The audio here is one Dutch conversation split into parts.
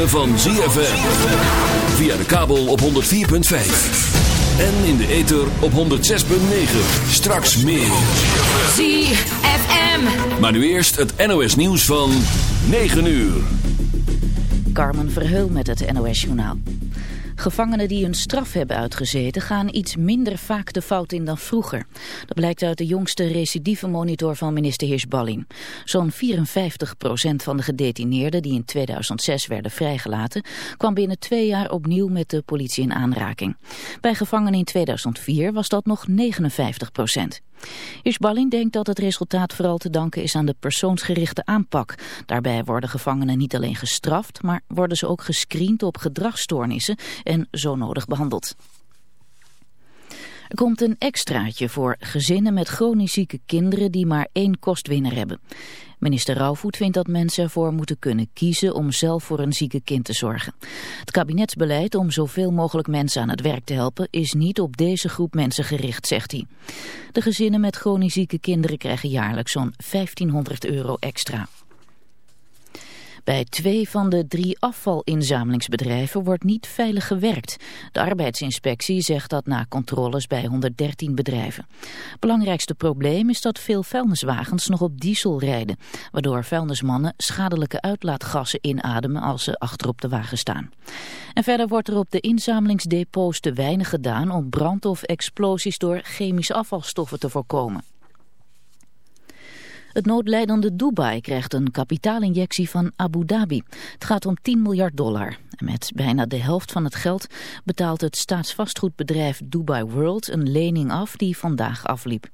Ritme van ZFM. Via de kabel op 104.5. En in de ether op 106.9. Straks meer. ZFM. Maar nu eerst het NOS nieuws van 9 uur. Carmen Verheul met het NOS journaal. Gevangenen die een straf hebben uitgezeten gaan iets minder vaak de fout in dan vroeger. Blijkt uit de jongste recidieve monitor van minister Hirschballin. Zo'n 54% van de gedetineerden die in 2006 werden vrijgelaten... kwam binnen twee jaar opnieuw met de politie in aanraking. Bij gevangenen in 2004 was dat nog 59%. Hirschballin denkt dat het resultaat vooral te danken is aan de persoonsgerichte aanpak. Daarbij worden gevangenen niet alleen gestraft, maar worden ze ook gescreend op gedragsstoornissen en zo nodig behandeld. Er komt een extraatje voor gezinnen met chronisch zieke kinderen die maar één kostwinner hebben. Minister Rauwvoet vindt dat mensen ervoor moeten kunnen kiezen om zelf voor een zieke kind te zorgen. Het kabinetsbeleid om zoveel mogelijk mensen aan het werk te helpen is niet op deze groep mensen gericht, zegt hij. De gezinnen met chronisch zieke kinderen krijgen jaarlijks zo'n 1500 euro extra. Bij twee van de drie afvalinzamelingsbedrijven wordt niet veilig gewerkt. De arbeidsinspectie zegt dat na controles bij 113 bedrijven. Belangrijkste probleem is dat veel vuilniswagens nog op diesel rijden, waardoor vuilnismannen schadelijke uitlaatgassen inademen als ze achterop de wagen staan. En verder wordt er op de inzamelingsdepots te weinig gedaan om brand of explosies door chemische afvalstoffen te voorkomen. Het noodlijdende Dubai krijgt een kapitaalinjectie van Abu Dhabi. Het gaat om 10 miljard dollar. Met bijna de helft van het geld betaalt het staatsvastgoedbedrijf Dubai World een lening af die vandaag afliep.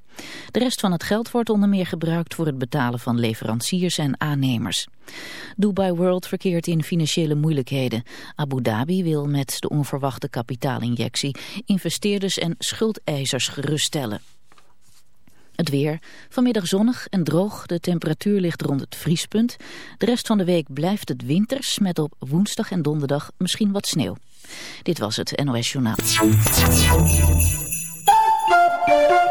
De rest van het geld wordt onder meer gebruikt voor het betalen van leveranciers en aannemers. Dubai World verkeert in financiële moeilijkheden. Abu Dhabi wil met de onverwachte kapitaalinjectie investeerders en schuldeisers geruststellen. Het weer. Vanmiddag zonnig en droog. De temperatuur ligt rond het vriespunt. De rest van de week blijft het winters met op woensdag en donderdag misschien wat sneeuw. Dit was het NOS Journaal.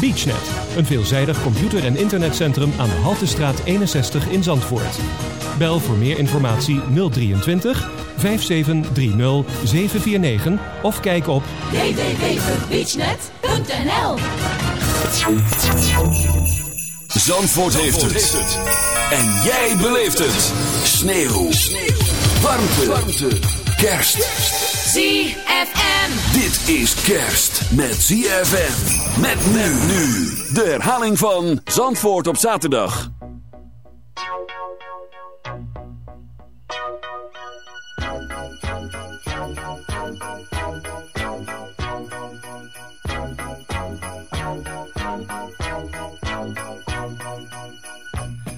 BeachNet, een veelzijdig computer- en internetcentrum aan de Haltestraat 61 in Zandvoort. Bel voor meer informatie 023 5730 749 of kijk op www.beachnet.nl Zandvoort heeft het. En jij beleeft het. Sneeuw. Warmte. Warmte. Kerst. ZFM. Dit is kerst met ZFM. Met men nu. De herhaling van Zandvoort op zaterdag.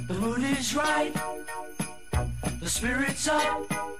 The mood is right. The spirit's up.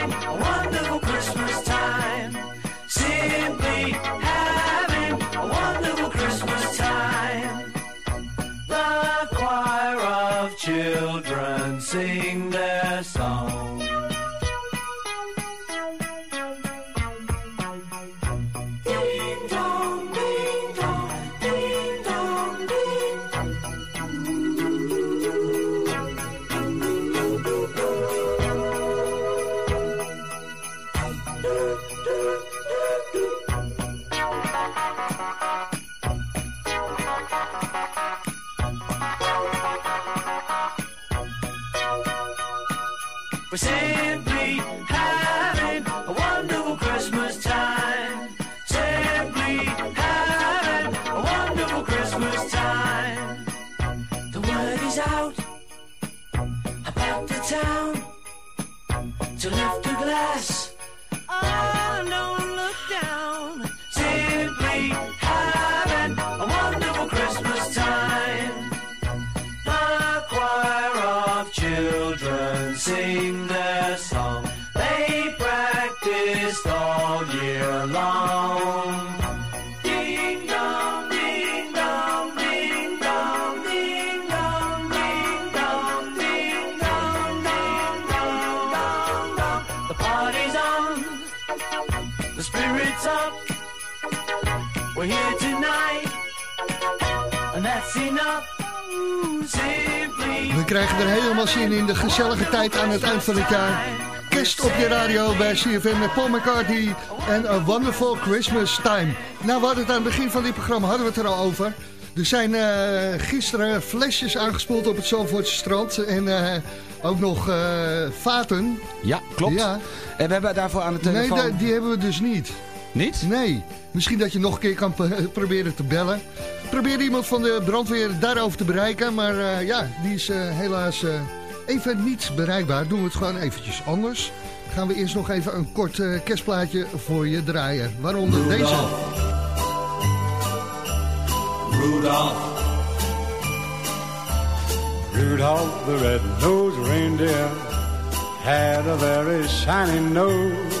krijgen er helemaal zin in de gezellige tijd aan het eind van het jaar. Kerst op je radio bij CFM met Paul McCartney en A Wonderful Christmas Time. Nou, we hadden het aan het begin van dit programma hadden we het er al over. Er zijn eh, gisteren flesjes aangespoeld op het Zandvoortse strand en eh, ook nog eh, vaten. Ja, klopt. Ja. En we hebben daarvoor aan de Nee, telefoon... da- die hebben we dus niet. Niet? Nee. Misschien dat je nog een keer kan proberen te bellen. Probeer iemand van de brandweer daarover te bereiken. Maar eh, ja, die is eh, helaas eh, even niet bereikbaar. Doen we het gewoon eventjes anders. Gaan we eerst nog even een kort eh, kerstplaatje voor je draaien. Waaronder deze. Rudolph. Rudolph the red-nosed reindeer had a very shiny nose.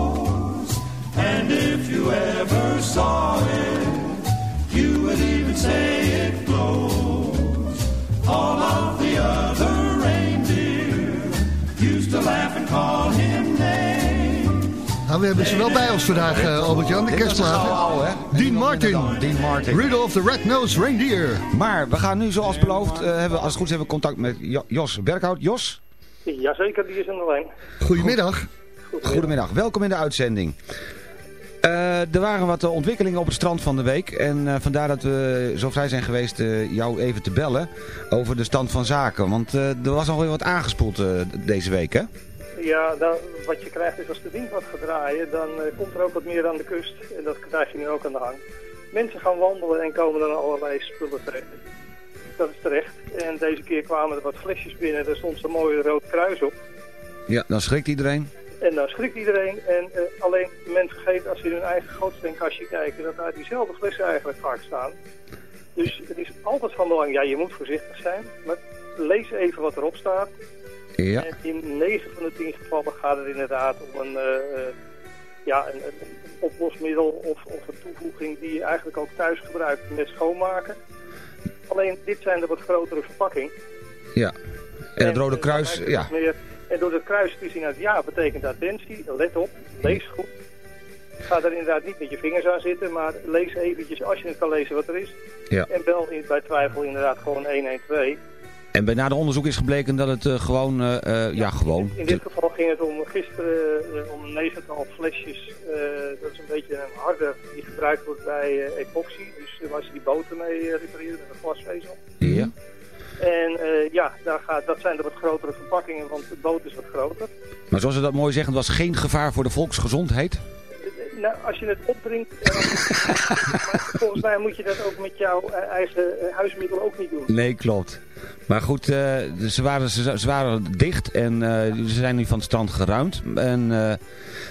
You ever saw it, you would even say it glows. All of the other reindeer used to laugh and call him names. Nou, we hebben ze wel bij ons vandaag, eh, Albert-Jan, de hè? Dean Martin. Dean Martin. Rudolph the Red-Nosed Reindeer. Maar we gaan nu, zoals beloofd, eh, hebben we, als het goed is, hebben we contact met Jo- Jos Berghout. Jos, Jazeker, die is aan de lijn. Goedemiddag. goedemiddag. Welkom in de uitzending. Eh, er waren wat eh, ontwikkelingen op het strand van de week. En eh, vandaar dat we zo vrij zijn geweest jou even te bellen over de stand van zaken. Want er was alweer wat aangespoeld deze week, hè? Ja, dan, wat je krijgt is als de wind wat gaat draaien, dan komt er ook wat meer aan de kust. En dat krijg je nu ook aan de hang. Mensen gaan wandelen en komen dan allerlei spullen terecht. Dat is terecht. En deze keer kwamen er wat flesjes binnen. Daar stond zo'n mooi rood kruis op. Ja, dan schrikt iedereen. En dan schrikt iedereen. En eh, alleen men vergeet als ze in hun eigen gootsteen-kastje kijken, dat daar diezelfde flessen eigenlijk vaak staan. Dus het is altijd van belang, ja je moet voorzichtig zijn, maar lees even wat erop staat. Ja. En in 9 van de 10 gevallen gaat het inderdaad om een, eh, ja, een, oplosmiddel of, of een toevoeging die je eigenlijk ook thuis gebruikt met schoonmaken. Alleen dit zijn de wat grotere verpakking. Ja. En het Rode Kruis, het ja. meer- en door te zien uit ja betekent attentie, let op, lees goed. Ga er inderdaad niet met je vingers aan zitten, maar lees eventjes als je het kan lezen wat er is. Ja. En bel in, bij twijfel inderdaad gewoon 112. En bij nader onderzoek is gebleken dat het eh, gewoon, eh, eh, ja gewoon... In dit geval ging het om gisteren om een negental flesjes. dat is een beetje een harde die gebruikt wordt bij epoxy. Dus waar ze die boten mee repareren met een glasvezel. Ja. En eh, ja, daar gaat, dat zijn de wat grotere verpakkingen, want de boot is wat groter. Maar zoals ze dat mooi zeggen, het was geen gevaar voor de volksgezondheid. Nou, als je het opdrinkt, eh, maar volgens mij moet je dat ook met jouw eh, eigen eh, huismiddel ook niet doen. Nee, klopt. Maar goed, eh, ze, waren, ze, ze waren dicht en eh, ze zijn nu van het strand geruimd. En eh,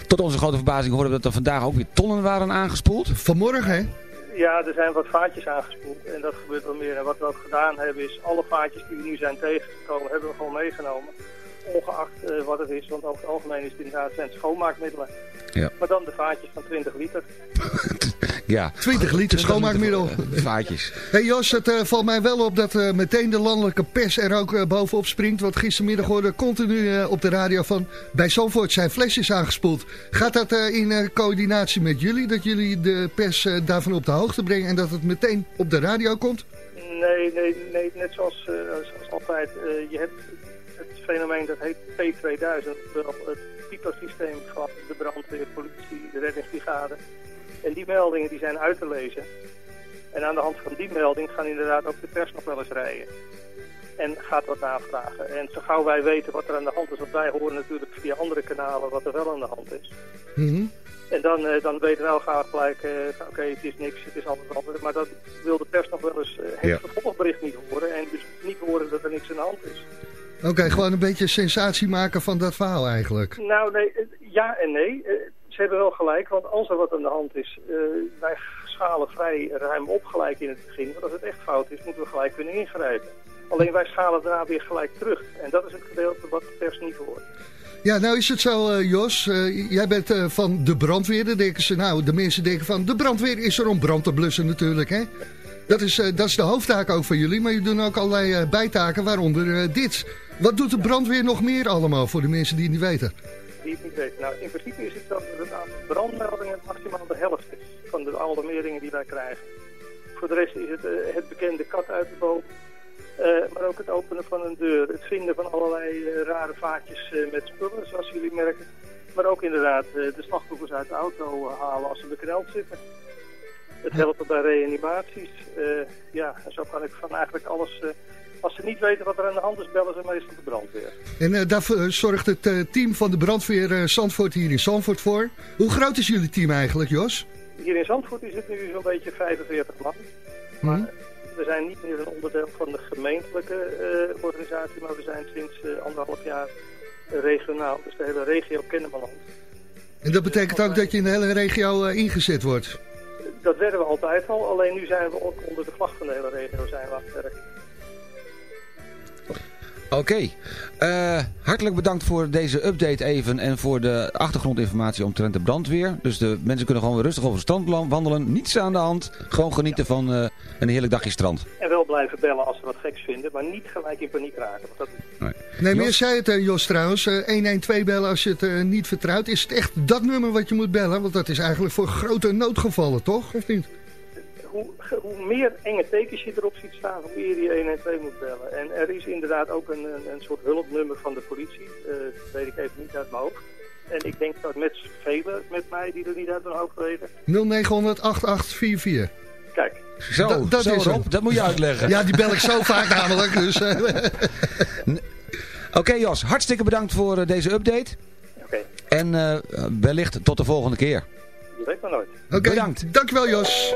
tot onze grote verbazing hoorden we dat er vandaag ook weer tonnen waren aangespoeld. Vanmorgen, hè? Ja, er zijn wat vaatjes aangespoeld en dat gebeurt wel meer. En wat we ook gedaan hebben is, alle vaatjes die we nu zijn tegengekomen, hebben we gewoon meegenomen. Ongeacht eh, wat het is, want over het algemeen is het inderdaad zijn schoonmaakmiddelen. Ja. Maar dan de vaatjes van 20 liter. Ja. 20 liter schoonmaakmiddel. Vaatjes. Hey Jos, het eh, valt mij wel op dat eh, meteen de landelijke pers er ook eh, bovenop springt. Want gistermiddag hoorde continu eh, op de radio van... bij Zandvoort zijn flesjes aangespoeld. Gaat dat eh, in eh, coördinatie met jullie? Dat jullie de pers eh, daarvan op de hoogte brengen... en dat het meteen op de radio komt? Nee, nee, nee net zoals, eh, zoals altijd. eh, je hebt fenomeen dat heet P2000, wel het piepersysteem van de brandweer, politie, de reddingsbrigade. En die meldingen die zijn uit te lezen. En aan de hand van die melding gaan inderdaad ook de pers nog wel eens rijden. En gaat wat aanvragen. En zo gauw wij weten wat er aan de hand is, want wij horen natuurlijk via andere kanalen wat er wel aan de hand is. Mhm. En dan, eh, dan weten wij al gauw gelijk, eh, oké, het is niks, het is alles anders. Maar dat wil de pers nog wel eens eh, het Ja. vervolgbericht niet horen. En dus niet horen dat er niks aan de hand is. Oké, gewoon een beetje sensatie maken van dat verhaal eigenlijk. Nou, nee, eh, ja en nee. Eh, Ze hebben wel gelijk, want als er wat aan de hand is, eh, wij schalen vrij ruim op gelijk in het begin. Want als het echt fout is, moeten we gelijk kunnen ingrijpen. Alleen wij schalen daarna weer gelijk terug. En dat is het gedeelte wat de pers niet hoort. Ja, nou is het zo, Jos. jij bent van de brandweer. Dan denken ze, nou, de mensen denken van... de brandweer is er om brand te blussen natuurlijk, hè? Dat is, eh, dat is de hoofdtaak ook van jullie. Maar jullie doen ook allerlei eh, bijtaken, waaronder eh, dit. Wat doet de brandweer nog meer allemaal voor de mensen die het niet weten? Die het niet weten. Nou, in principe is het dat het aantal brandmeldingen maximaal de helft is van de alarmeringen die wij krijgen. Voor de rest is het het bekende kat uit de boom. Maar ook het openen van een deur. Het vinden van allerlei rare vaatjes met spullen, zoals jullie merken. Maar ook inderdaad de slachtoffers uit de auto halen als ze bekneld zitten. Het helpen bij reanimaties. Eh, ja, en zo kan ik van eigenlijk alles... eh, als ze niet weten wat er aan de hand is, bellen ze meestal de brandweer. En eh, daarvoor eh, zorgt het team van de brandweer Zandvoort hier in Zandvoort voor. Hoe groot is jullie team eigenlijk, Jos? Hier in Zandvoort is het nu zo'n beetje 45 man. Mhm. We zijn niet meer een onderdeel van de gemeentelijke organisatie, maar we zijn sinds anderhalf jaar regionaal. Dus de hele regio kennen we land. En dat betekent ook dat je in de hele regio ingezet wordt. Dat werden we altijd al, alleen nu zijn we ook onder de vlag van de hele regio zijn we aan het werk. Oké, Eh, hartelijk bedankt voor deze update even en voor de achtergrondinformatie omtrent de brandweer. Dus de mensen kunnen gewoon weer rustig over het strand wandelen, niets aan de hand. Gewoon genieten van eh, een heerlijk dagje strand. En wel blijven bellen als ze wat geks vinden, maar niet gelijk in paniek raken. Want dat, Nee, Jos? zei het, eh, Jos, trouwens. eh, 112 bellen als je het eh, niet vertrouwt. Is het echt dat nummer wat je moet bellen? Want dat is eigenlijk voor grote noodgevallen, toch? Of niet? Hoe, hoe meer enge tekens je erop ziet staan, hoe meer je 112 moet bellen. En er is inderdaad ook een, een, een soort hulpnummer van de politie. Eh, dat weet ik even niet uit mijn hoofd. En ik denk dat met velen met mij die er niet uit hun hoofd weten. 0900 8844. Kijk, Zo, Dat- dat zo is hem. dat moet je uitleggen. Ja, die bel ik zo vaak namelijk. Dus, eh, Oké Jos, hartstikke bedankt voor eh, deze update. oké, En eh, wellicht tot de volgende keer. je weet maar nooit. Oké, Bedankt. dankjewel Jos.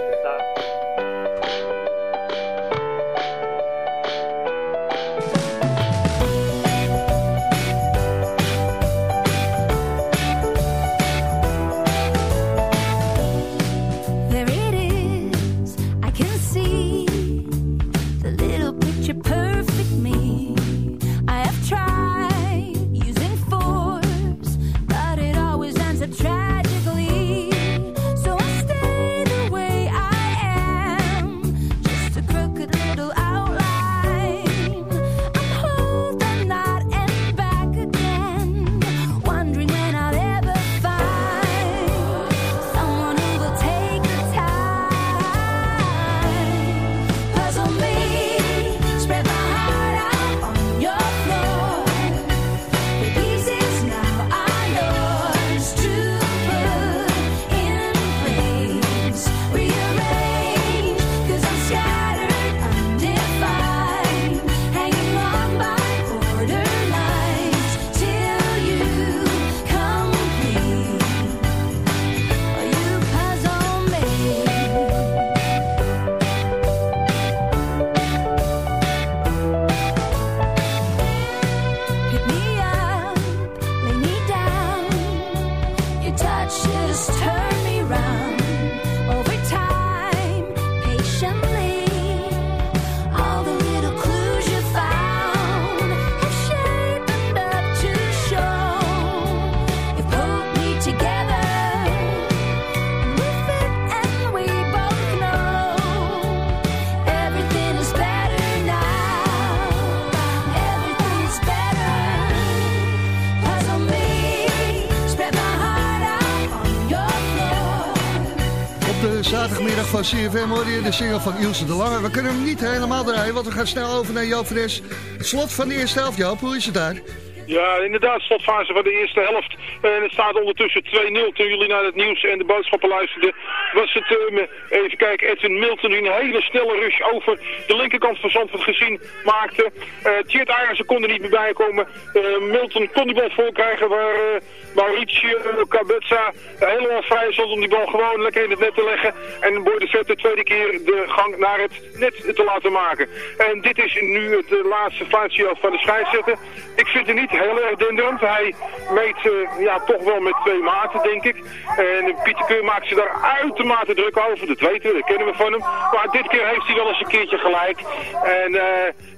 Van CFM hoor de single van Ilse de Lange. We kunnen hem niet helemaal draaien, want we gaan snel over naar Joop Fres. Slot van de eerste helft, Joop, hoe is het daar? Ja, inderdaad, slotfase van de eerste helft. En het staat ondertussen 2-0. Toen jullie naar het nieuws en de boodschappen luisterden, was het, uh, even kijken, Edwin Milton die een hele snelle rush over de linkerkant van Zandvoort gezien maakte. Uh, Tjeerd Arensen kon er niet meer bij komen. Uh, Milton kon die bal voorkrijgen waar uh, Mauricio Cabezza helemaal vrij stond om die bal gewoon lekker in het net te leggen. En Boy de tweede keer de gang naar het net te laten maken. En dit is nu het laatste fluitje van de scheidsrechter. Ik vind het niet heel erg denderend. Hij meet uh, ja, toch wel met twee maten, denk ik. En Pieter Keur maakt ze daar uitermate druk over. Dat weten we, dat kennen we van hem. Maar dit keer heeft hij wel eens een keertje gelijk. En uh,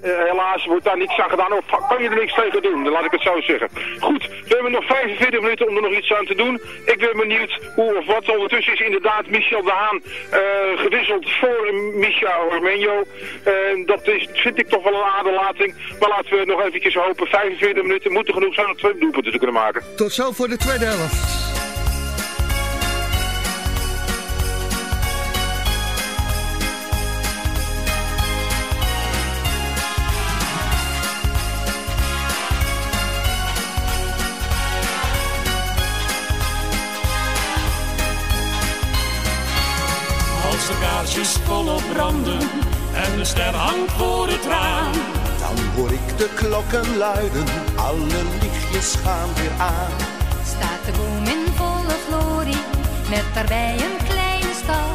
helaas wordt daar niks aan gedaan. Of kan je er niks tegen doen, laat ik het zo zeggen. Goed, we hebben nog 45 minuten om er nog iets aan te doen. Ik ben benieuwd hoe of wat. Ondertussen is inderdaad Michel de Haan gewisseld voor Michel Armenio. dat is, vind ik toch wel een aderlating. Maar laten we nog eventjes hopen. 45 minuten moeten genoeg zijn om twee doelpunten te kunnen maken. Tot zo voor de tweede helft. Branden en de ster hangt voor het raam dan hoor ik de klokken luiden, alle lichtjes gaan weer aan. Staat de boom in volle glorie, met daarbij een kleine stal.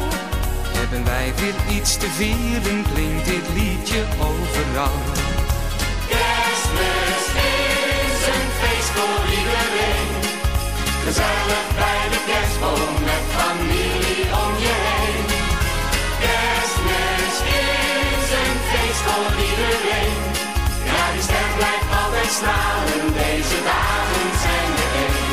Hebben wij weer iets te vieren, klinkt dit liedje overal. Kerstmis is een feest voor iedereen. Gezellig bij de kerstboom met familie voor iedereen. Ja, die ster blijft altijd stralen, deze dagen zijn er één.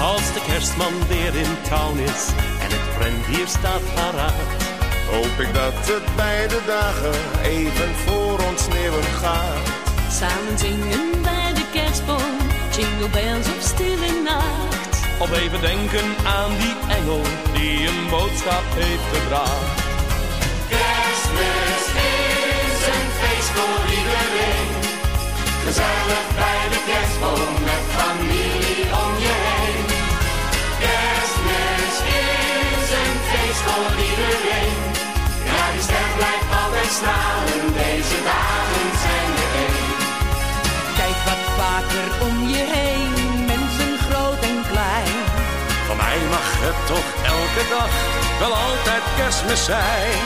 Als de kerstman weer in town is en het rendier staat paraat. Hoop ik dat het beide dagen even voor ons neer gaat. Samen zingen bij de kerstboom, jingle bells op stille nacht. Of even denken aan die engel die een boodschap heeft gebracht. Kerstmis is een feest voor iedereen. Gezellig bij de kerstboom met familie om je heen. Kerstmis is een feest voor iedereen. Ja, die ster blijft altijd stralen, deze dagen zijn er één. Kijk wat vaker om je heen, Mij mag het toch elke dag wel altijd kerstmis zijn.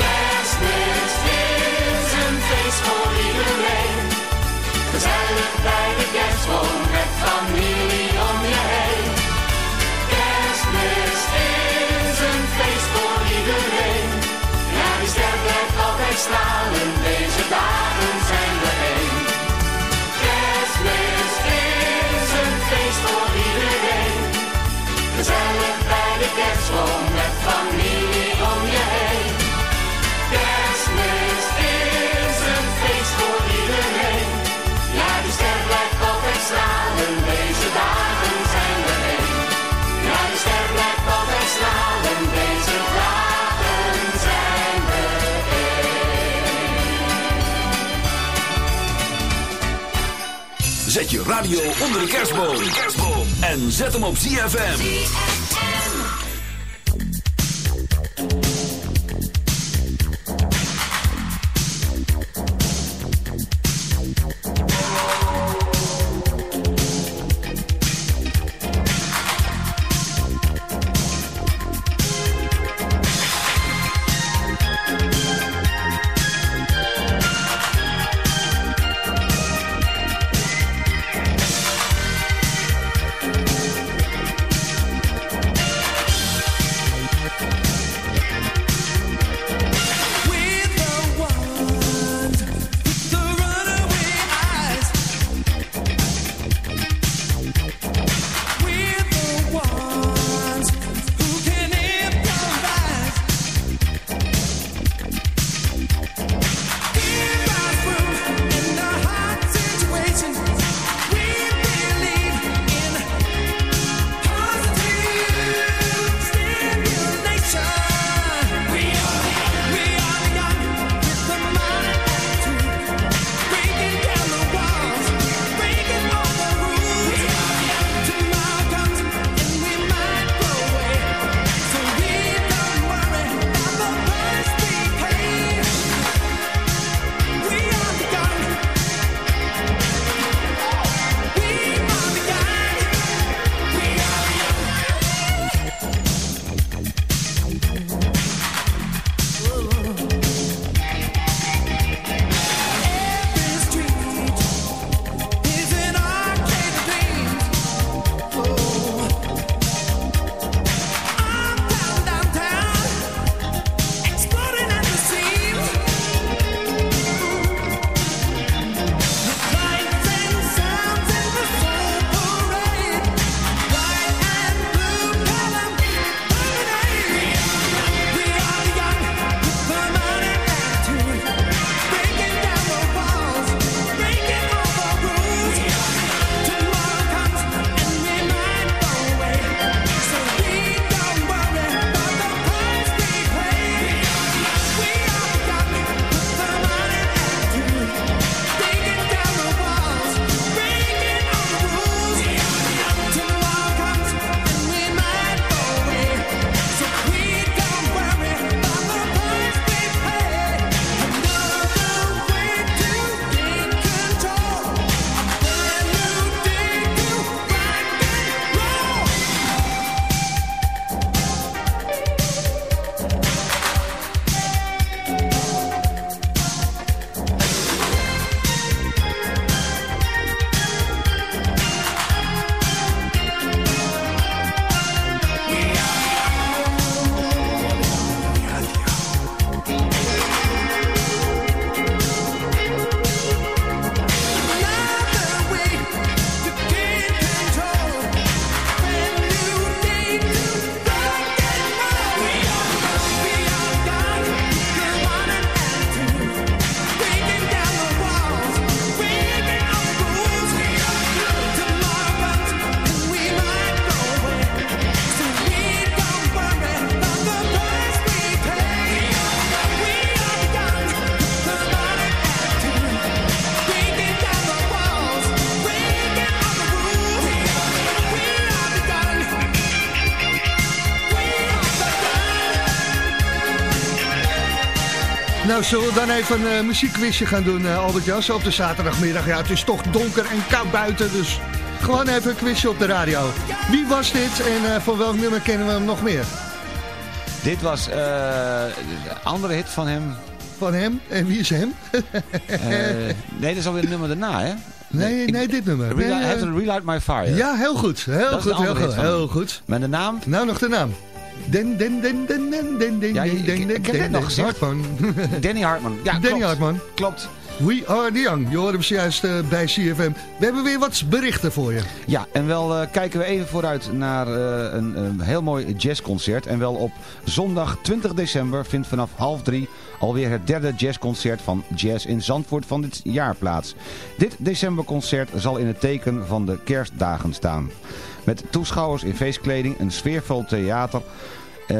Kerstmis is een feest voor iedereen. Gezellig bij de kerstboom met familie om je heen. Kerstmis is een feest voor iedereen. Ja, die ster blijft altijd stralen, kerstboom met familie om je heen. Kerstmis is een feest voor iedereen. Ja, die ster blijft altijd stralen, deze dagen zijn er één. Ja, die ster blijft altijd stralen, deze dagen zijn er Zet je radio onder de kerstboom. En zet hem op ZFM. Zullen we dan even een uh, muziekquizje gaan doen, uh, Albert Jas, op de zaterdagmiddag. Ja, het is toch donker en koud buiten, dus gewoon even een quizje op de radio. Wie was dit en uh, van welk nummer kennen we hem nog meer? Dit was een andere hit van hem. Van hem? En wie is hem? nee, dat is alweer het nummer daarna, hè? Nee, nee, dit nummer. Nee, have to relight my fire. Ja, heel goed. Heel goed, heel goed. Heel goed. Met de naam? Nou, nog de naam. Den, den, den, den, den, den, den, ja, ik, den, ik, nog gezegd. Hartman. Danny Hartman. Ja, Danny klopt. Hartman. Klopt. We are the young. Je hoorde hem zojuist uh, bij CFM. We hebben weer wat berichten voor je. Ja, en wel uh, kijken we even vooruit naar uh, een, een, heel mooi jazzconcert. En wel op zondag 20 december vindt vanaf half drie alweer het derde jazzconcert van Jazz in Zandvoort van dit jaar plaats. Dit decemberconcert zal in het teken van de kerstdagen staan. Met toeschouwers in feestkleding, een sfeervol theater... Uh,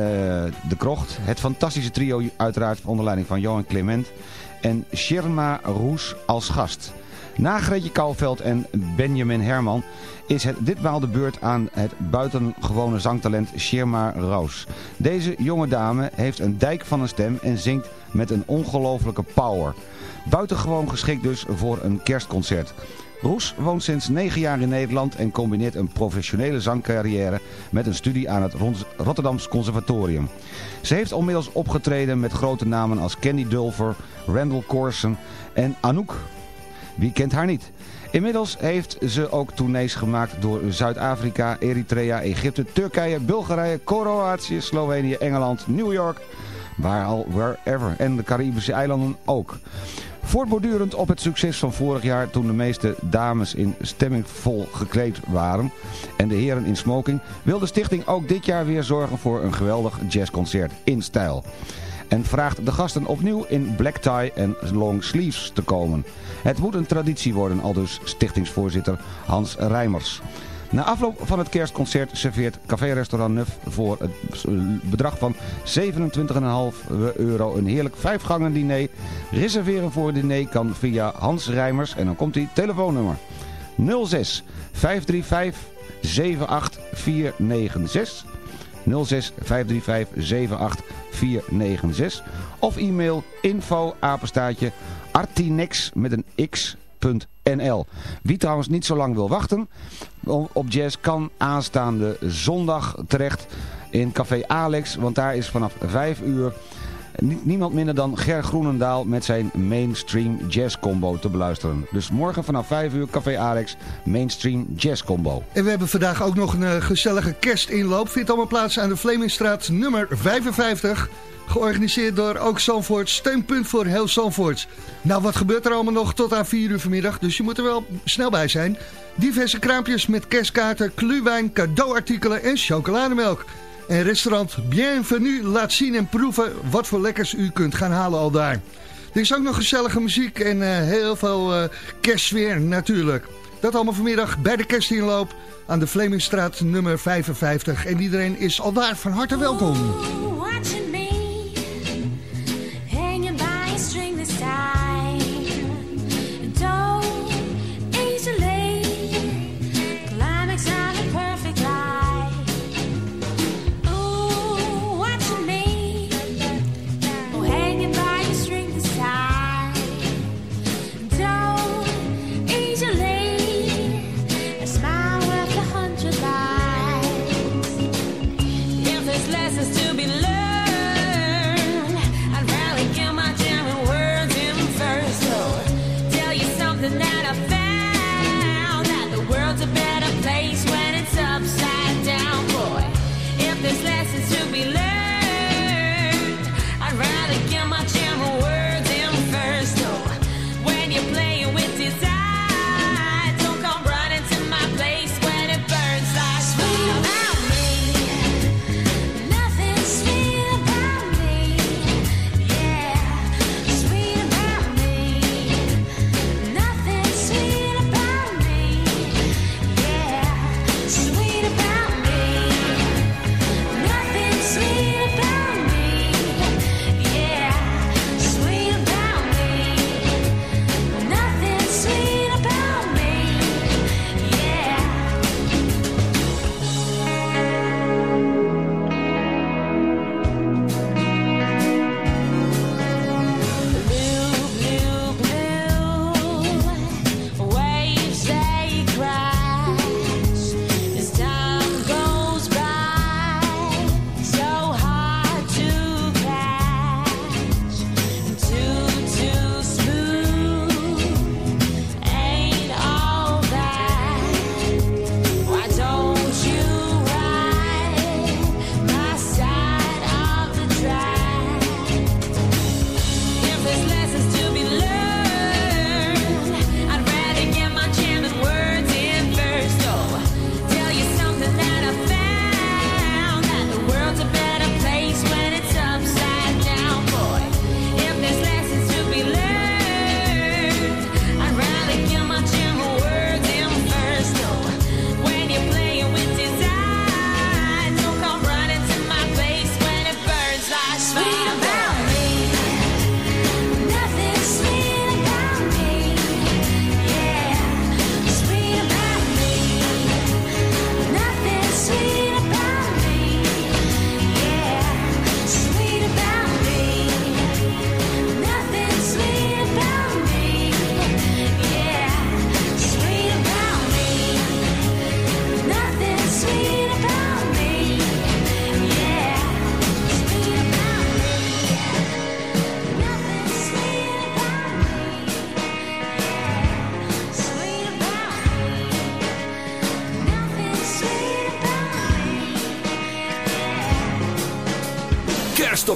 de Krocht, het fantastische trio uiteraard onder leiding van Johan Clement en Sherma Roes als gast. Na Gretje Kouwveld en Benjamin Herman is het ditmaal de beurt aan het buitengewone zangtalent Sherma Roos. Deze jonge dame heeft een dijk van een stem en zingt met een ongelofelijke power. Buitengewoon geschikt dus voor een kerstconcert. Roes woont sinds 9 jaar in Nederland en combineert een professionele zangcarrière met een studie aan het Rotterdams Conservatorium. Ze heeft onmiddels opgetreden met grote namen als Candy Dulfer, Randall Corson en Anouk. Wie kent haar niet? Inmiddels heeft ze ook tournees gemaakt door Zuid-Afrika, Eritrea, Egypte, Turkije, Bulgarije, Kroatië, Slovenië, Engeland, New York, waar al, wherever. En de Caribische eilanden ook. Voortbordurend op het succes van vorig jaar toen de meeste dames in stemmingvol gekleed waren en de heren in smoking, wil de stichting ook dit jaar weer zorgen voor een geweldig jazzconcert in stijl. En vraagt de gasten opnieuw in black tie en long sleeves te komen. Het moet een traditie worden, aldus stichtingsvoorzitter Hans Rijmers. Na afloop van het kerstconcert serveert Café-restaurant Nuf voor het bedrag van 27,5 euro een heerlijk vijfgangen diner. Reserveren voor het diner kan via Hans Rijmers en dan komt die telefoonnummer 06 535 78496 06 535 78496 of e-mail info apenstaatje artinex met een x NL. Wie trouwens niet zo lang wil wachten op jazz kan aanstaande zondag terecht in Café Alex. Want daar is vanaf 5 uur niemand minder dan Ger Groenendaal met zijn Mainstream Jazz Combo te beluisteren. Dus morgen vanaf 5 uur Café Alex Mainstream Jazz Combo. En we hebben vandaag ook nog een uh, gezellige kerstinloop. Vindt allemaal plaats aan de Vlemingstraat nummer 55. Georganiseerd door ook Zandvoort, steunpunt voor heel Zandvoort. Nou, wat gebeurt er allemaal nog tot aan 4 uur vanmiddag? Dus je moet er wel snel bij zijn. Diverse kraampjes met kerstkaarten, kluwijn, cadeauartikelen en chocolademelk. En restaurant Bienvenue laat zien en proeven wat voor lekkers u kunt gaan halen al daar. Er is ook nog gezellige muziek en uh, heel veel uh, kerstsfeer natuurlijk. Dat allemaal vanmiddag bij de kerstinloop aan de Vlemingstraat nummer 55. En iedereen is al daar van harte welkom.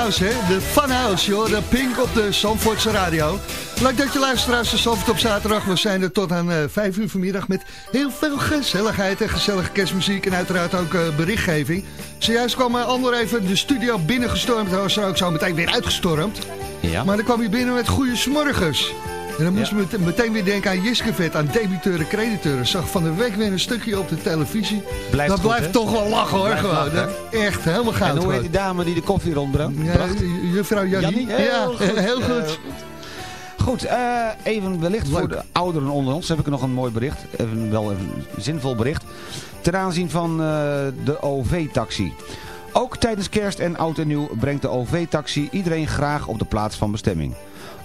Hè? De Funhouse, joh. De Pink op de Zandvoortse radio. Leuk dat je luistert trouwens, de Zandvoort op zaterdag. We zijn er tot aan eh 5 uur vanmiddag met heel veel gezelligheid en gezellige kerstmuziek. En uiteraard ook eh, berichtgeving. Zojuist kwam uh, Ander even de studio binnengestormd. Hij was er ook zo meteen weer uitgestormd. Ja. Maar dan kwam hij binnen met goede smorgens. En dan moesten we met- meteen weer denken aan Jiskevet, aan debiteuren, crediteuren. Zag van de week weer een stukje op de televisie. Blijft dat goed, blijft toch wel lachen hoor, Blijft gewoon. lachen? Echt, helemaal goud. En hoe heet die dame die de koffie rondbracht? Ja, juffrouw Jannie. Jannie? Ja, Heel goed. heel goed. Eh, Goed, even wellicht voor de ouderen onder ons heb ik nog een mooi bericht. Even, wel een zinvol bericht. Ten aanzien van eh, de OV-taxi. Ook tijdens kerst en oud en nieuw brengt de OV-taxi iedereen graag op de plaats van bestemming.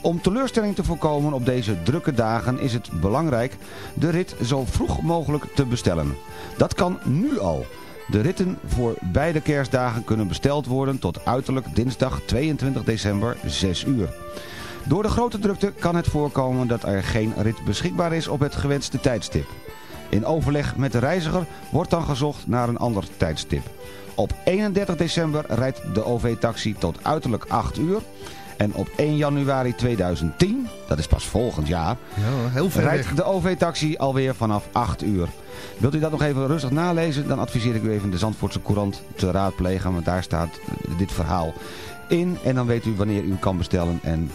Om teleurstelling te voorkomen op deze drukke dagen is het belangrijk de rit zo vroeg mogelijk te bestellen. Dat kan nu al. De ritten voor beide kerstdagen kunnen besteld worden tot uiterlijk dinsdag 22 december 6 uur. Door de grote drukte kan het voorkomen dat er geen rit beschikbaar is op het gewenste tijdstip. In overleg met de reiziger wordt dan gezocht naar een ander tijdstip. Op 31 december rijdt de OV-taxi tot uiterlijk 8 uur. En op 1 januari 2010, dat is pas volgend jaar, Ja, heel ver rijdt weg. de OV-taxi alweer vanaf 8 uur. Wilt u dat nog even rustig nalezen, dan adviseer ik u even de Zandvoortse Courant te raadplegen. Want daar staat dit verhaal in. En dan weet u wanneer u kan bestellen en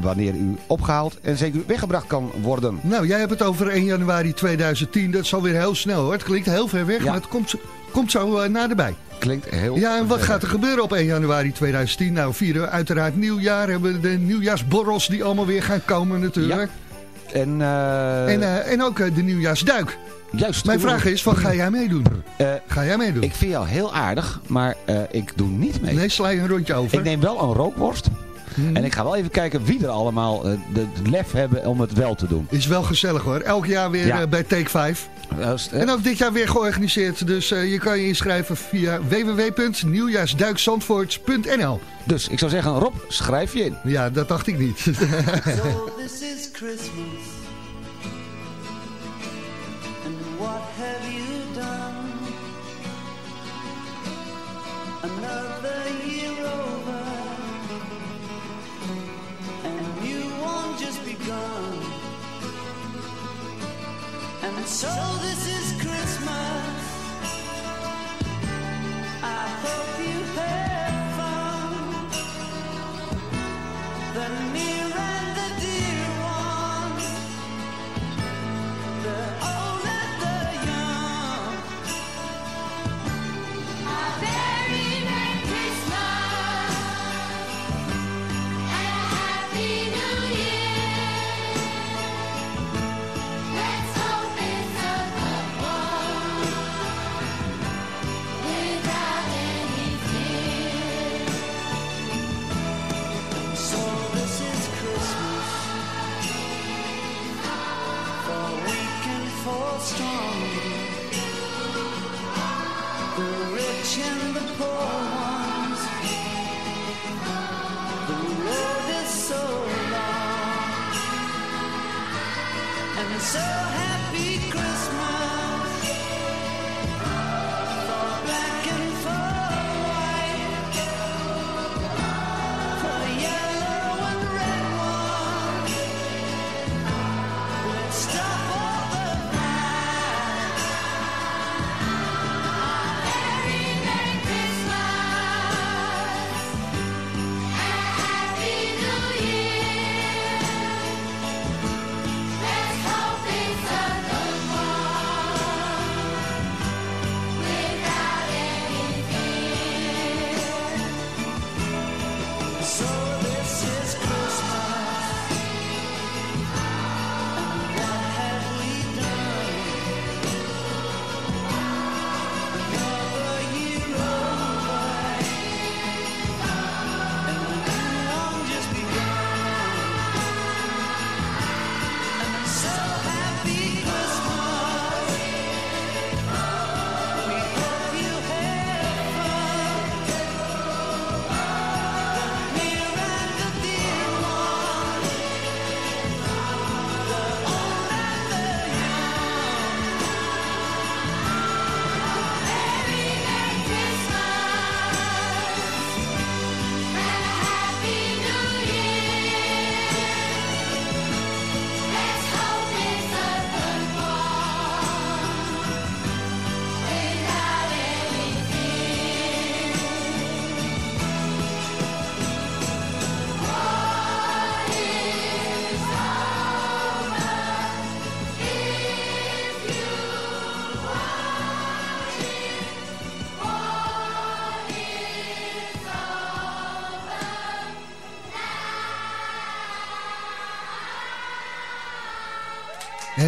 wanneer u opgehaald en zeker weggebracht kan worden. Nou, jij hebt het over 1 januari 2010. Dat is alweer heel snel hoor. Het klinkt heel ver weg, Ja. maar het komt, komt zo eh, naderbij. Klinkt heel... Ja, en wat gaat er gebeuren op 1 januari 2010? Nou, vieren we uiteraard nieuwjaar. Hebben we de nieuwjaarsborrels die allemaal weer gaan komen natuurlijk. En, eh, En, eh, en ook de nieuwjaarsduik. Juist. Mijn vraag is, van, ga jij meedoen? ga jij meedoen? Ik vind jou heel aardig, maar ik doe niet mee. Nee, sla je een rondje over. Ik neem wel een rookworst. Mhm. En ik ga wel even kijken wie er allemaal eh, de, lef hebben om het wel te doen. Is wel gezellig hoor. Elk jaar weer Ja. eh, bij Take 5. Juist, hè? En ook dit jaar weer georganiseerd. Dus eh, je kan je inschrijven via www.nieuwjaarsduikzandvoort.nl Dus ik zou zeggen, Rob, schrijf je in. Ja, dat dacht ik niet. So this is Christmas. And what have you done? Another So this is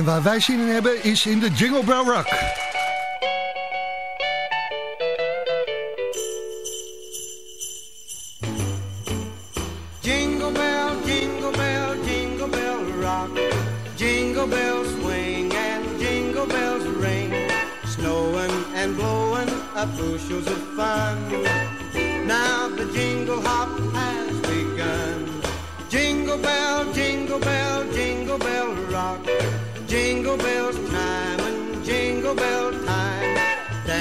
Waar wij zin in hebben is in de Jingle Bell Rock.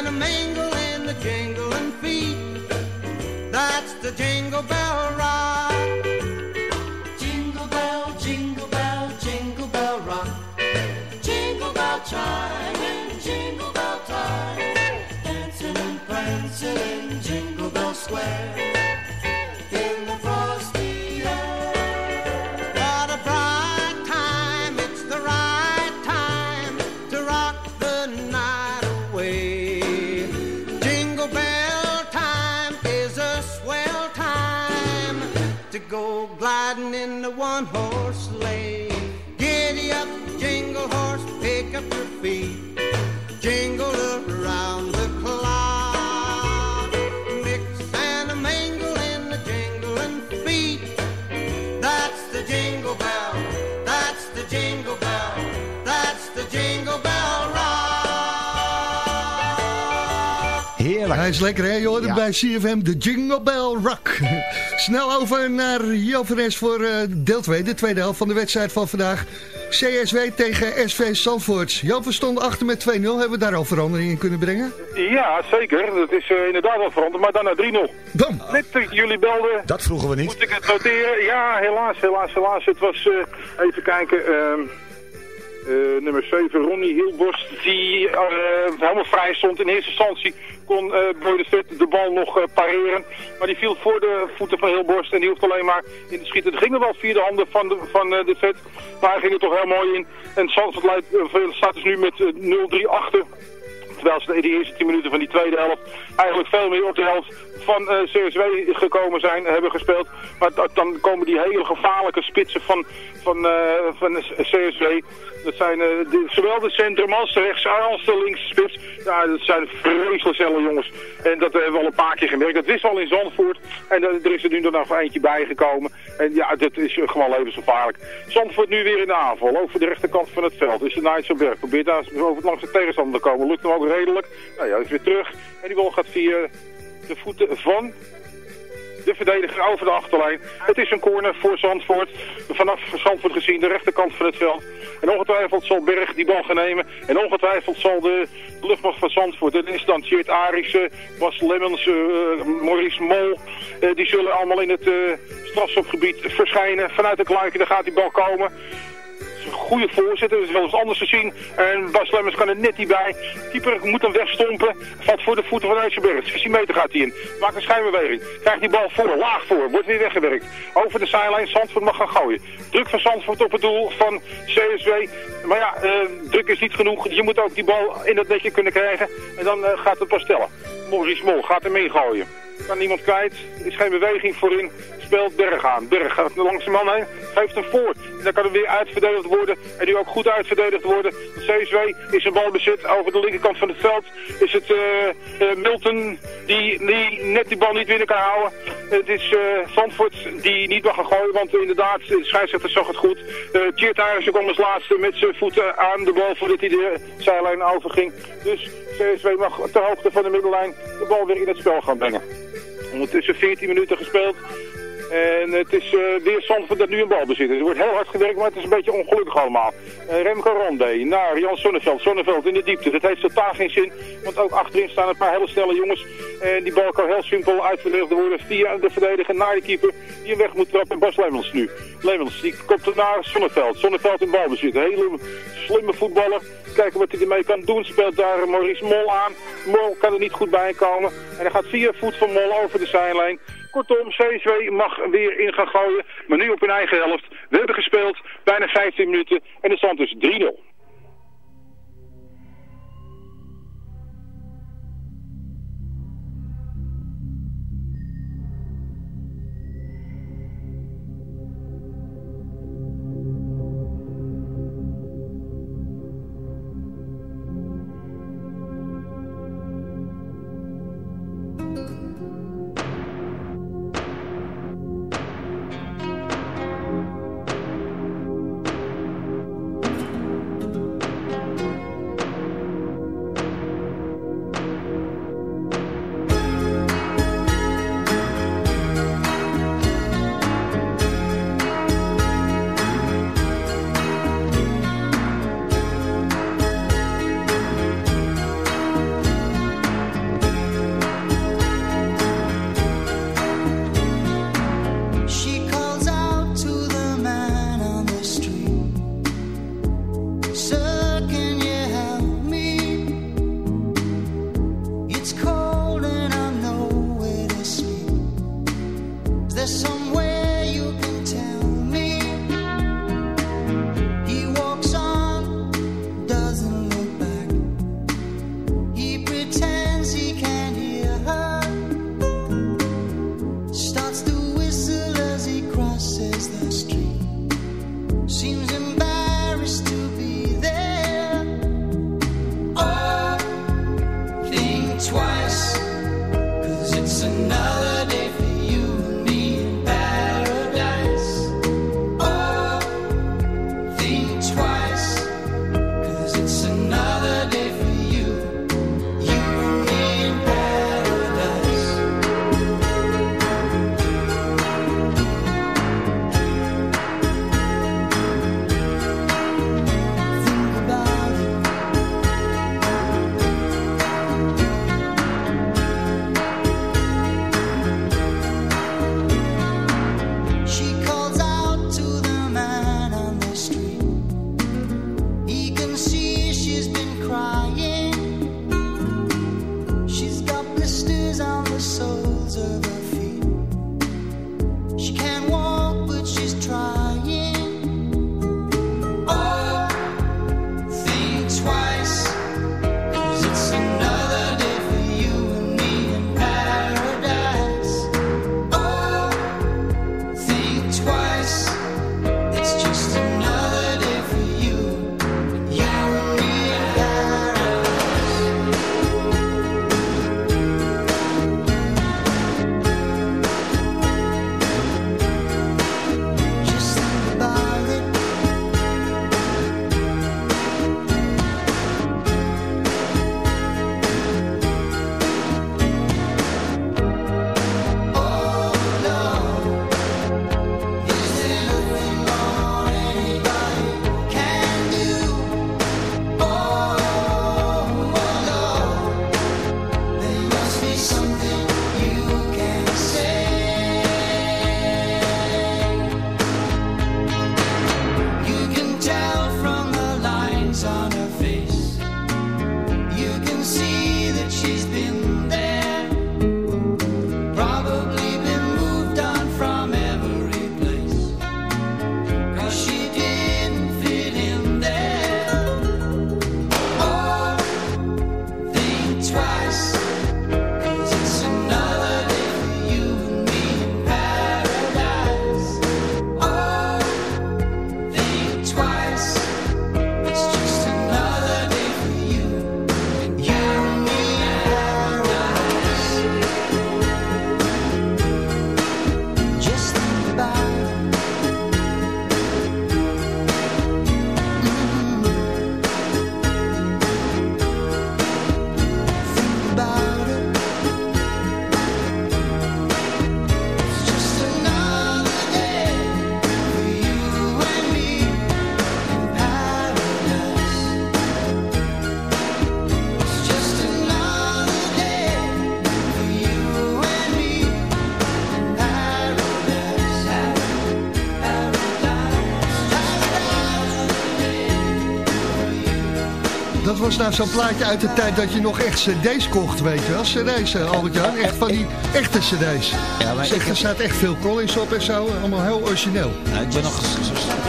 and a mingle in the jingling feet. That's the jingle bell rock. Jingle bell, jingle bell, jingle bell rock. Jingle bell chime and jingle bell time. Dancing and prancing in Jingle Bell Square. Feet. Jingle Hij is lekker, hè? Je hoort hem bij CFM, de Jingle Bell Rock. Snel over naar Jovenes voor eh, deel 2, de tweede helft van de wedstrijd van vandaag. CSW tegen SV Zandvoort. Jan verstond achter met 2-0. Hebben we daar al verandering in kunnen brengen? Ja, zeker. Dat is eh, inderdaad wel veranderd, maar dan naar 3-0. Dan? Net jullie belden, Dat vroegen we niet. moest ik het noteren. Ja, helaas, helaas, helaas. Het was, eh, even kijken, ehm, eh, nummer 7, Ronnie Hilborst, die eh, helemaal vrij stond in eerste instantie. Kon uh, Boy de Vet de bal nog eh, pareren, maar die viel voor de voeten van Hilborst en die hoeft alleen maar in te schieten. Het ging er wel via de handen van de, van, eh, de Vet, maar hij ging er toch heel mooi in. En eh, staat dus nu met eh, 0-3 achter. Terwijl ze in de eerste 10 minuten van die tweede helft eigenlijk veel meer op de helft van eh, CSW gekomen zijn, hebben gespeeld. Maar da- dan komen die hele gevaarlijke spitsen van, van, eh, van CSW. Dat zijn eh, zowel de centrum als de rechts als de linkse spits. Ja, dat zijn vreselijk jongens. En dat hebben we al een paar keer gemerkt. Dat wist al in Zandvoort. En er is er nu nog eentje bijgekomen. En ja, dat is gewoon levensgevaarlijk. Zandvoort nu weer in de aanval. Over de rechterkant van het veld is de Nijtselberg. Probeert daar over langs de tegenstander te komen. Lukt hem ook redelijk. Nou ja, hij is weer terug. En die bal gaat via de voeten van de verdediger over de achterlijn. Het is een corner voor Zandvoort. Vanaf Zandvoort gezien de rechterkant van het veld. En ongetwijfeld zal Berg die bal gaan nemen. En ongetwijfeld zal de luchtmacht van Zandvoort. Dat is dan Bas Lemmens, eh, Maurice Mol. eh, die zullen allemaal in het strafschopgebied verschijnen. Vanuit de kluiken, daar gaat die bal komen. Het goede voorzitter, dat is wel eens anders te zien. En Bas Lemmens kan er net niet bij. Keeper moet hem wegstompen. Valt voor de voeten van IJsselberg. 16 meter gaat hij in. Maakt een schijnbeweging. Krijgt die bal voor, laag voor. Wordt weer weggewerkt. Over de zijlijn. Zandvoort mag gaan gooien. Druk van Zandvoort op het doel van CSW. Maar ja, eh, druk is niet genoeg. Je moet ook die bal in dat netje kunnen krijgen. En dan eh, gaat het pas tellen. Maurice Mol gaat hem ingooien. Kan niemand kwijt. Is geen beweging voorin. Speelt Berg aan. Berg gaat langs de man heen. Geeft hem voor. En dan kan hem weer uitverdedigd worden. En nu ook goed uitverdedigd worden. De CSW is een balbezit over de linkerkant van het veld. Is het eh, Milton die, net die bal niet binnen kan houden. Het is eh Zandvoort die niet mag gaan gooien. Want inderdaad, de scheidsrechter zag het goed. Uh, Arissen kwam als laatste met zijn voeten aan de bal voordat hij de zijlijn overging. Dus CSW mag ter hoogte van de middellijn de bal weer in het spel gaan brengen. Ondertussen 14 minuten gespeeld. En het is eh, weer Zandvoort dat nu een bal bezit. Er wordt heel hard gewerkt, maar het is een beetje ongelukkig allemaal. Eh, Remco Rondé naar Jan Sonneveld. Sonneveld in de diepte. Dat heeft totaal geen zin. Want ook achterin staan een paar hele snelle jongens. En die bal kan heel simpel uitverdedigd worden via de verdediger naar de keeper. Die hem weg moet trappen. Bas Lemmels nu. Lemmels, die komt naar Sonneveld. Sonneveld in balbezit. Een hele slimme voetballer. Kijken wat hij ermee kan doen. Speelt daar Maurice Mol aan. Mol kan er niet goed bij komen. En hij gaat via voet van Mol over de zijlijn. Kortom, CSW mag weer in gaan gooien, maar nu op hun eigen helft. We hebben gespeeld, bijna 15 minuten en de stand is 3-0. Was nou zo'n plaatje uit de tijd dat je nog echt cd's kocht, weet je wel. Cd's, eh, Albert-Jan. Echt van die echte cd's. Ja, maar Zeg, er staat echt veel Collins op en zo. Allemaal heel origineel. Nou, ik ben nog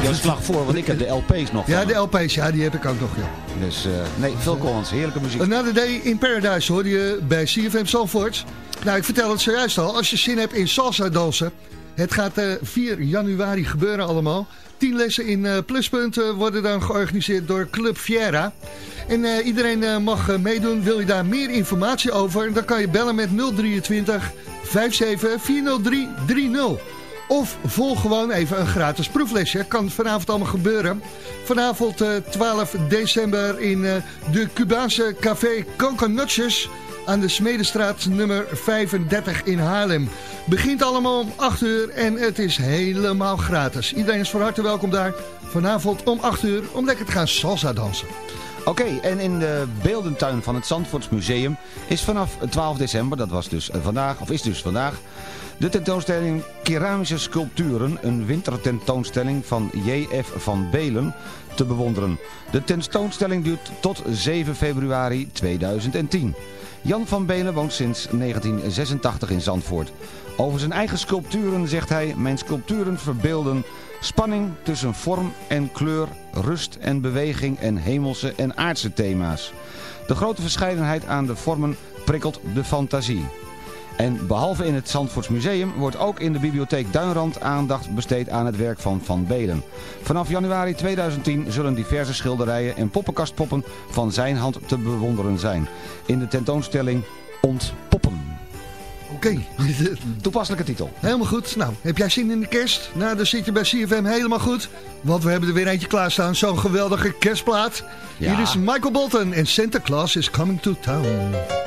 jouw slag voor, want ik heb de LP's nog. Ja, de LP's, ja, die heb ik ook nog, ja. Dus eh, nee, Phil Collins, heerlijke muziek. Another Day in Paradise hoorde je bij CFM Zandvoort. Nou, ik vertel het zojuist al. Als je zin hebt in salsa dansen. Het gaat eh 4 januari gebeuren allemaal. 10 lessen in eh, pluspunten worden dan georganiseerd door Club Fiera. En eh, iedereen eh, mag eh, meedoen. Wil je daar meer informatie over? Dan kan je bellen met 023 57 403 30. Of volg gewoon even een gratis proeflesje. Kan vanavond allemaal gebeuren. Vanavond eh, 12 december in eh, de Cubaanse café Coconutjes aan de Smedestraat nummer 35 in Haarlem. Begint allemaal om 8 uur en het is helemaal gratis. Iedereen is van harte welkom daar vanavond om 8 uur om lekker te gaan salsa dansen. Oké, en in de beeldentuin van het Zandvoortsmuseum is vanaf 12 december, dat was dus eh, vandaag, of is dus vandaag, de tentoonstelling Keramische Sculpturen, een wintertentoonstelling van J.F. van Belen, te bewonderen. De tentoonstelling duurt tot 7 februari 2010. Jan van Belen woont sinds 1986 in Zandvoort. Over zijn eigen sculpturen zegt hij, mijn sculpturen verbeelden spanning tussen vorm en kleur, rust en beweging en hemelse en aardse thema's. De grote verscheidenheid aan de vormen prikkelt de fantasie. En behalve in het Zandvoorts Museum wordt ook in de bibliotheek Duinrand aandacht besteed aan het werk van Van Belen. Vanaf januari 2010 zullen diverse schilderijen en poppenkastpoppen van zijn hand te bewonderen zijn. In de tentoonstelling Ontpoppen. Oké. Toepasselijke titel. Helemaal goed. Nou, heb jij zin in de kerst? Nou, dan zit je bij CFM helemaal goed. Want we hebben er weer eentje klaarstaan. Zo'n geweldige kerstplaat. Ja. Hier is Michael Bolton en Santa Claus is coming to town.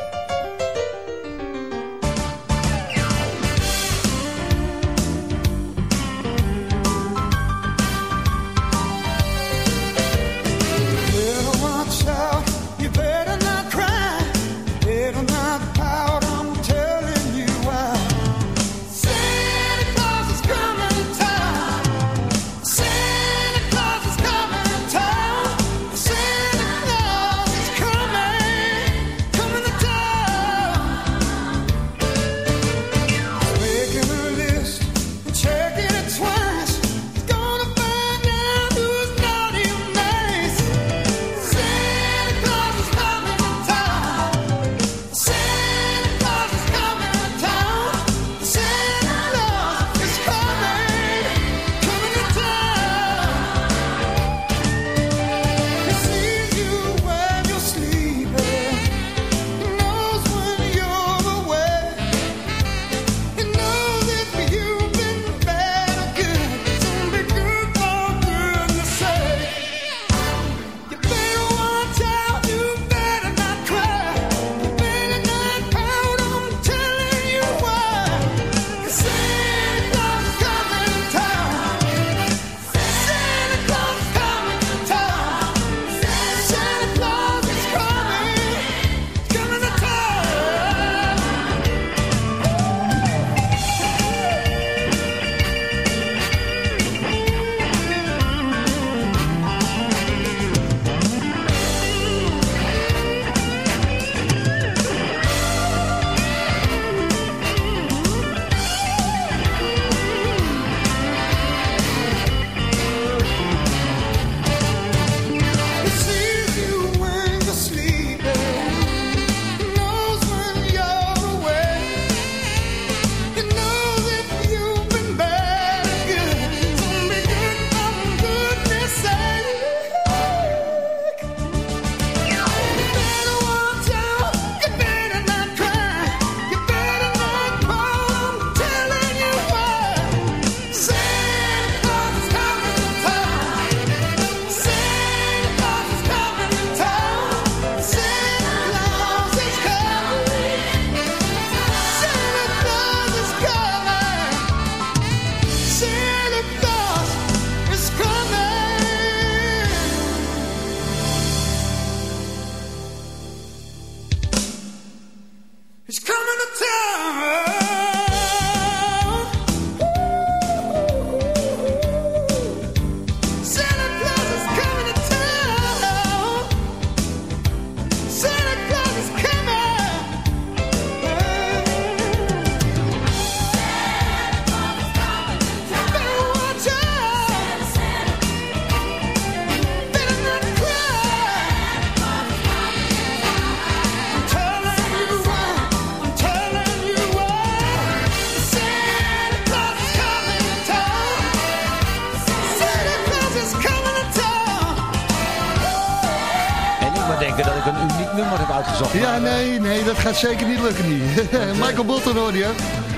Denken dat ik een uniek nummer heb uitgezocht. Ja, nee, nee, dat gaat zeker niet lukken niet. Michael Bolton hoor je.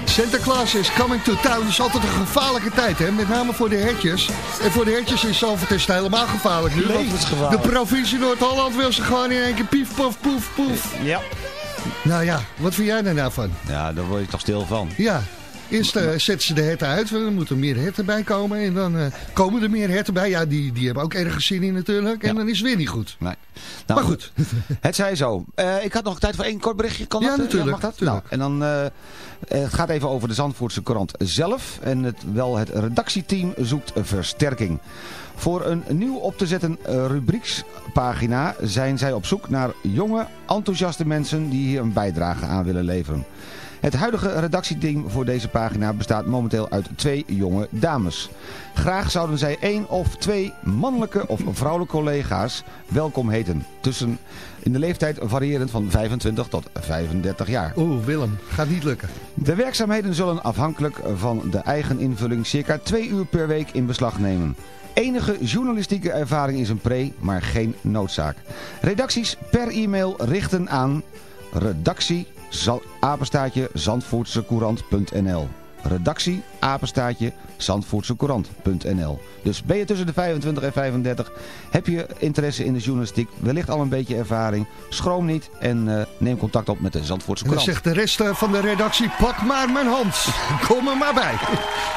Santa Claus is coming to town. Dat is altijd een gevaarlijke tijd, hè? met name voor de hertjes. En voor de hertjes is Zalvoort is het helemaal gevaarlijk nu. Levensgevaarlijk. De provincie Noord-Holland wil ze gewoon in één keer pief, poef, poef, poef. Ja. Nou ja, wat vind jij daar nou van? Ja, daar word je toch stil van. Ja, eerst eh, zetten ze de herten uit, want er moeten meer herten bij komen. En dan eh, komen er meer herten bij. Ja, die, die hebben ook ergens zin in natuurlijk. En dan is het weer niet goed. Nee. Nou, Maar goed. Het zij zo. Eh, ik had nog tijd voor één kort berichtje. Kan Ja, dat? natuurlijk, mag dat? tuurlijk. Nou, en dan, het gaat even over de Zandvoortse Courant zelf. En het, wel het redactieteam zoekt versterking. Voor een nieuw op te zetten rubriekspagina zijn zij op zoek naar jonge, enthousiaste mensen die hier een bijdrage aan willen leveren. Het huidige redactieteam voor deze pagina bestaat momenteel uit twee jonge dames. Graag zouden zij één of twee mannelijke of vrouwelijke collega's welkom heten. Tussen in de leeftijd variërend van 25 tot 35 jaar. Oeh, Willem, gaat niet lukken. De werkzaamheden zullen afhankelijk van de eigen invulling circa twee uur per week in beslag nemen. Enige journalistieke ervaring is een pre, maar geen noodzaak. Redacties per e-mail richten aan redactie apenstaartje zandvoortsecourant.nl redactie apenstaartje zandvoortsecourant.nl Dus ben je tussen de 25 en 35, heb je interesse in de journalistiek, wellicht al een beetje ervaring, schroom niet en eh, neem contact op met de Zandvoortse En dan Courant. zegt de rest eh, van de redactie, pak maar mijn hand. Kom er maar bij.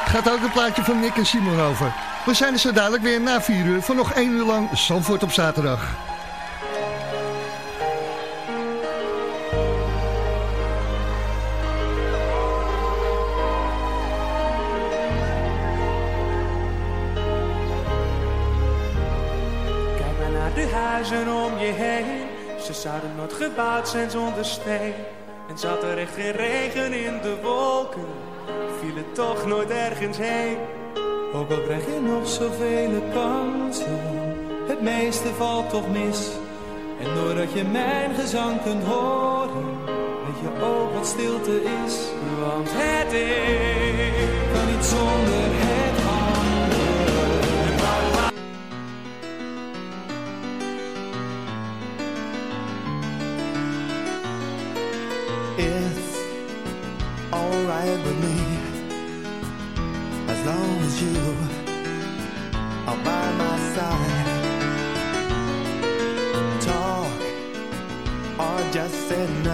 Gaat ook een plaatje van Nick en Simon over. We zijn er zo dadelijk weer na vier uur voor nog één uur lang Zandvoort op zaterdag. Huizen om je heen. Ze zouden nooit gebouwd zijn zonder steen. En zat er echt geen regen in de wolken, viel het toch nooit ergens heen. Ook al krijg je nog zoveel kansen, het meeste valt toch mis. En doordat je mijn gezang kunt horen, weet je ook wat stilte is. Want het een kan niet zonder het